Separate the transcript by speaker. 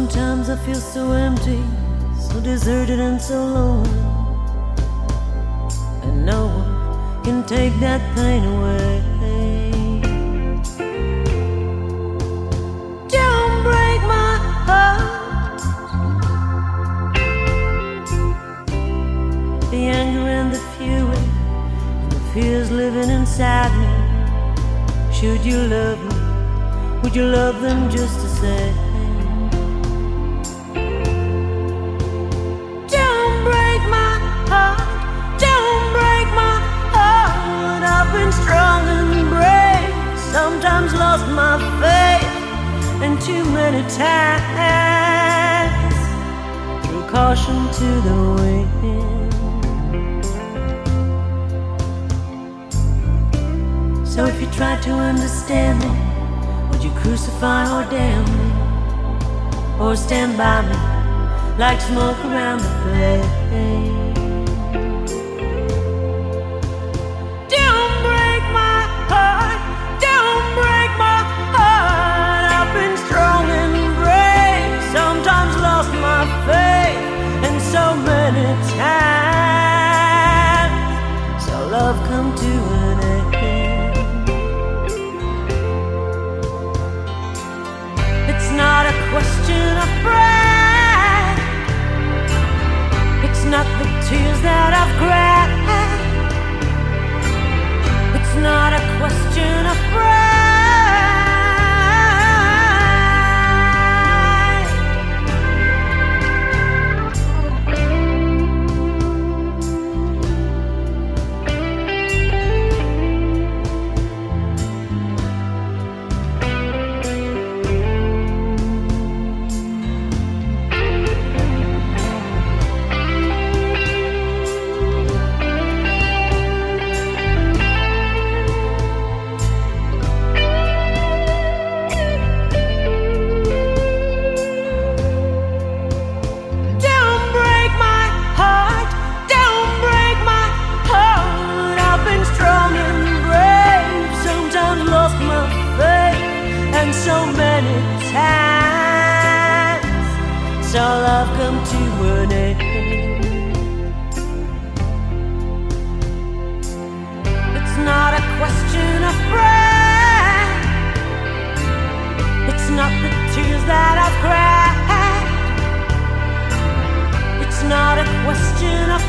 Speaker 1: Sometimes I feel so empty, so deserted and so lonely. And no one can take that pain away. Don't break my heart. The anger and the fury, and the fears living inside me. Should you love me, would you love them just the same? Sometimes lost my faith, and too many times threw caution to the wind. So if you try to understand me, would you crucify or damn me? Or stand by me like smoke around the flame? Question of pride. times saw love come to an end. It's not a question of pride. It's not the tears that I've cried. It's not a question of